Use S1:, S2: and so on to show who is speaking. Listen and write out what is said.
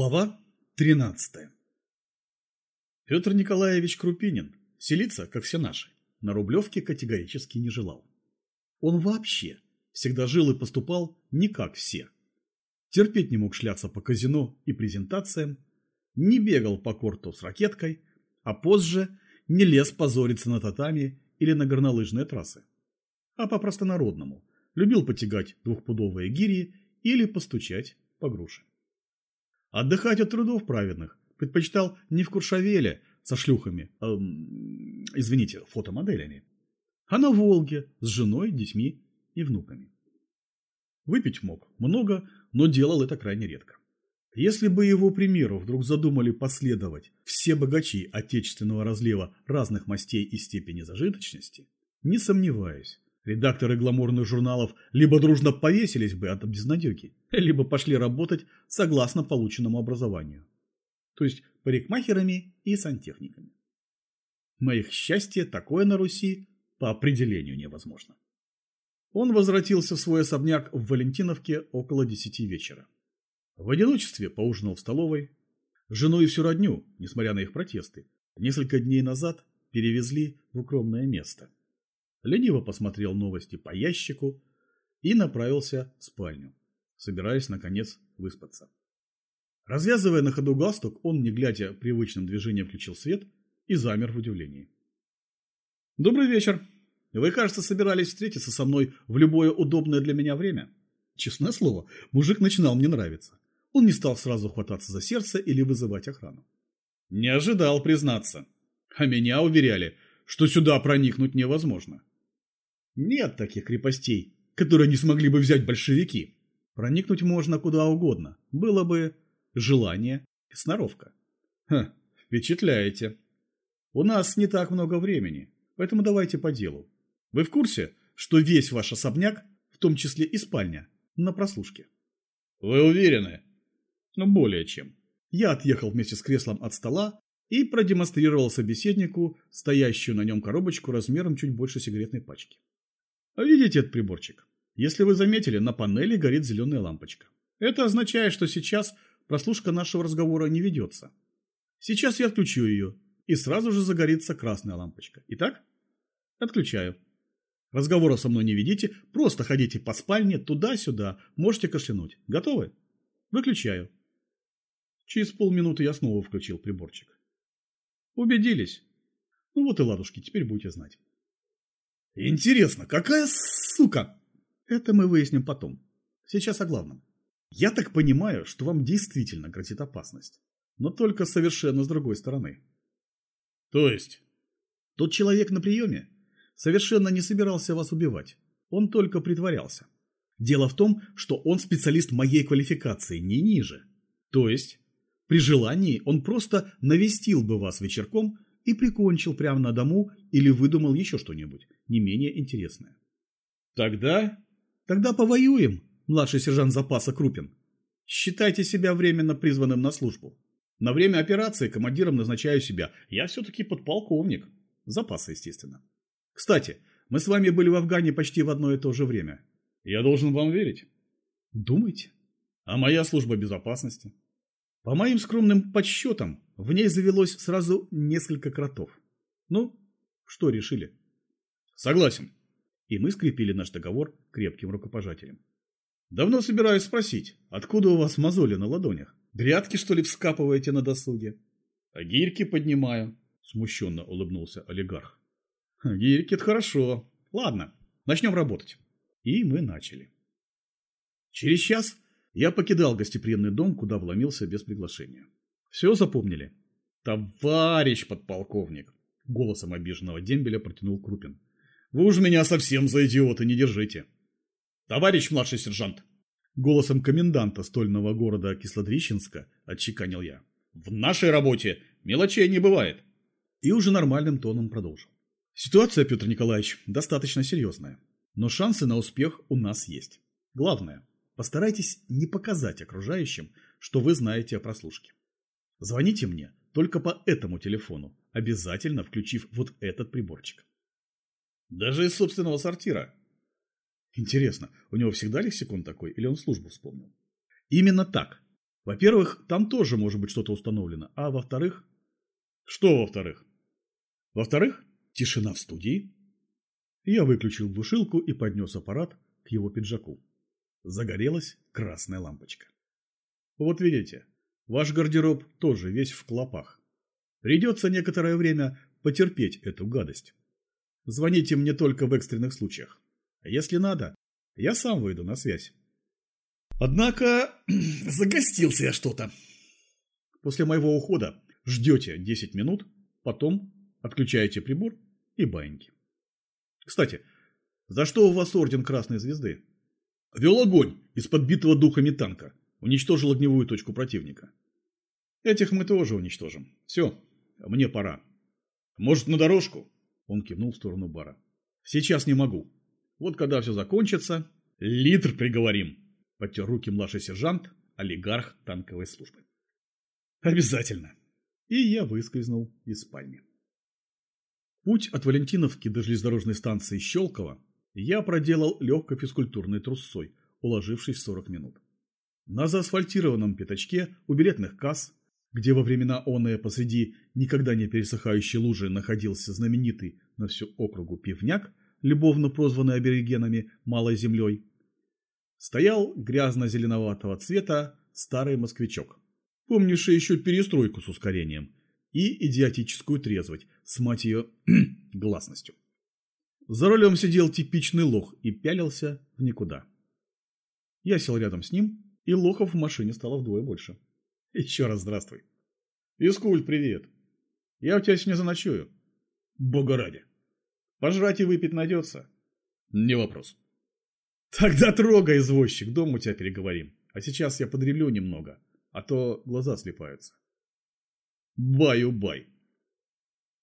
S1: Глава 13 Петр Николаевич Крупинин селиться, как все наши, на Рублевке категорически не желал. Он вообще всегда жил и поступал не как все. Терпеть не мог шляться по казино и презентациям, не бегал по корту с ракеткой, а позже не лез позориться на татами или на горнолыжные трассы. А по-простонародному любил потягать двухпудовые гири или постучать по груше. Отдыхать от трудов праведных предпочитал не в Куршавеле со шлюхами, эм, извините, фотомоделями, а на Волге с женой, детьми и внуками. Выпить мог много, но делал это крайне редко. Если бы его примеру вдруг задумали последовать все богачи отечественного разлива разных мастей и степени зажиточности, не сомневаюсь, Редакторы гламурных журналов либо дружно повесились бы от безнадеги, либо пошли работать согласно полученному образованию. То есть парикмахерами и сантехниками. На их счастье, такое на Руси по определению невозможно. Он возвратился в свой особняк в Валентиновке около десяти вечера. В одиночестве поужинал в столовой. Жену и всю родню, несмотря на их протесты, несколько дней назад перевезли в укромное место – лениво посмотрел новости по ящику и направился в спальню, собираясь, наконец, выспаться. Развязывая на ходу галстук, он, не глядя привычным движением, включил свет и замер в удивлении. «Добрый вечер. Вы, кажется, собирались встретиться со мной в любое удобное для меня время?» Честное слово, мужик начинал мне нравиться. Он не стал сразу хвататься за сердце или вызывать охрану. Не ожидал признаться. А меня уверяли, что сюда проникнуть невозможно. Нет таких крепостей, которые не смогли бы взять большевики. Проникнуть можно куда угодно. Было бы желание и сноровка. Ха, впечатляете. У нас не так много времени, поэтому давайте по делу. Вы в курсе, что весь ваш особняк, в том числе и спальня, на прослушке? Вы уверены? Ну, более чем. Я отъехал вместе с креслом от стола и продемонстрировал собеседнику стоящую на нем коробочку размером чуть больше сигаретной пачки. Видите этот приборчик? Если вы заметили, на панели горит зеленая лампочка. Это означает, что сейчас прослушка нашего разговора не ведется. Сейчас я отключу ее, и сразу же загорится красная лампочка. Итак, отключаю. Разговора со мной не ведите, просто ходите по спальне туда-сюда, можете кашлянуть. Готовы? Выключаю. Через полминуты я снова включил приборчик. Убедились? Ну вот и ладушки, теперь будете знать. Интересно, какая сука? Это мы выясним потом. Сейчас о главном. Я так понимаю, что вам действительно грозит опасность. Но только совершенно с другой стороны. То есть? Тот человек на приеме совершенно не собирался вас убивать. Он только притворялся. Дело в том, что он специалист моей квалификации, не ниже. То есть, при желании он просто навестил бы вас вечерком и прикончил прямо на дому или выдумал еще что-нибудь не менее интересное. Тогда... Тогда повоюем, младший сержант запаса Крупин. Считайте себя временно призванным на службу. На время операции командиром назначаю себя. Я все-таки подполковник. Запаса, естественно. Кстати, мы с вами были в Афгане почти в одно и то же время. Я должен вам верить. Думайте. А моя служба безопасности? По моим скромным подсчетам, в ней завелось сразу несколько кротов. Ну, что решили? Согласен. И мы скрепили наш договор крепким рукопожатием. Давно собираюсь спросить, откуда у вас мозоли на ладонях? Грядки, что ли, вскапываете на досуге? А гирьки поднимаю, смущенно улыбнулся олигарх. Гирьки – это хорошо. Ладно, начнем работать. И мы начали. Через час я покидал гостеприимный дом, куда вломился без приглашения. Все запомнили? Товарищ подполковник, голосом обиженного дембеля протянул Крупин. Вы уж меня совсем за идиота не держите. Товарищ младший сержант, голосом коменданта стольного города Кислодрищенска отчеканил я. В нашей работе мелочей не бывает. И уже нормальным тоном продолжил. Ситуация, Петр Николаевич, достаточно серьезная. Но шансы на успех у нас есть. Главное, постарайтесь не показать окружающим, что вы знаете о прослушке. Звоните мне только по этому телефону, обязательно включив вот этот приборчик. Даже из собственного сортира. Интересно, у него всегда лексикон такой, или он службу вспомнил? Именно так. Во-первых, там тоже может быть что-то установлено. А во-вторых... Что во-вторых? Во-вторых, тишина в студии. Я выключил глушилку и поднес аппарат к его пиджаку. Загорелась красная лампочка. Вот видите, ваш гардероб тоже весь в клопах. Придется некоторое время потерпеть эту гадость. Звоните мне только в экстренных случаях. Если надо, я сам выйду на связь. Однако загостился я что-то. После моего ухода ждете 10 минут, потом отключаете прибор и баиньки. Кстати, за что у вас орден Красной Звезды? Вел огонь из подбитого духами танка. Уничтожил огневую точку противника. Этих мы тоже уничтожим. Все, мне пора. Может, на дорожку? Он кивнул в сторону бара. Сейчас не могу. Вот когда все закончится, литр приговорим. Потер руки младший сержант, олигарх танковой службы. Обязательно. И я выскользнул из спальни. Путь от Валентиновки до железнодорожной станции Щелково я проделал легкой физкультурной трусцой, уложившись в 40 минут. На заасфальтированном пятачке у билетных касс, где во времена оная посреди никогда не пересыхающей лужи находился знаменитый на всю округу пивняк, любовно прозванный аборигенами «малой землей», стоял грязно-зеленоватого цвета старый москвичок, помнивший еще перестройку с ускорением и идиотическую трезвость с, мать ее, гласностью. За рулем сидел типичный лох и пялился в никуда. Я сел рядом с ним, и лохов в машине стало вдвое больше. Еще раз здравствуй. Искуль, привет. Я у тебя сегодня заночую. Бога ради. Пожрать и выпить найдется? Не вопрос. Тогда трогай, извозчик, дом у тебя переговорим. А сейчас я подремлю немного, а то глаза слепаются. Баю-бай.